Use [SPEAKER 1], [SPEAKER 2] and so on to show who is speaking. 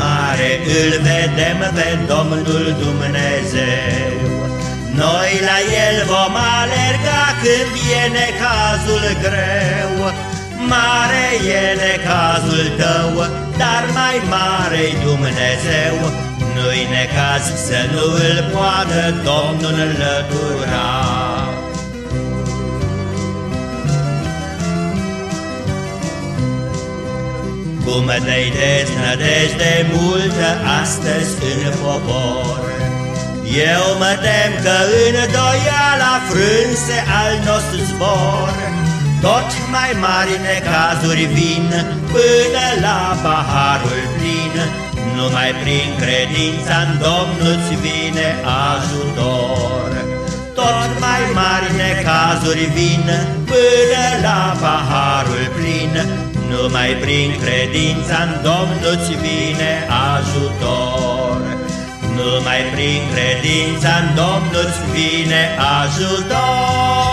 [SPEAKER 1] mare îl vedem pe Domnul Dumnezeu. Noi la El vom alerga când e necazul greu. Mare e necazul tău, dar mai mare-i Dumnezeu. Nu-i necaz să nu îl poată Domnul lătura. Cum te-ai deznădejde multă astăzi în popor, Eu mă tem că în doiala frânse al nostru zbor, Tot mai mari necazuri vin până la paharul plin, Numai prin credința în Domnul-ți vine ajutor. Tot mai mari necazuri vin până la paharul plin, numai prin credința în Domnul-ți vine ajutor. Numai prin credința în Domnul-ți vine ajutor.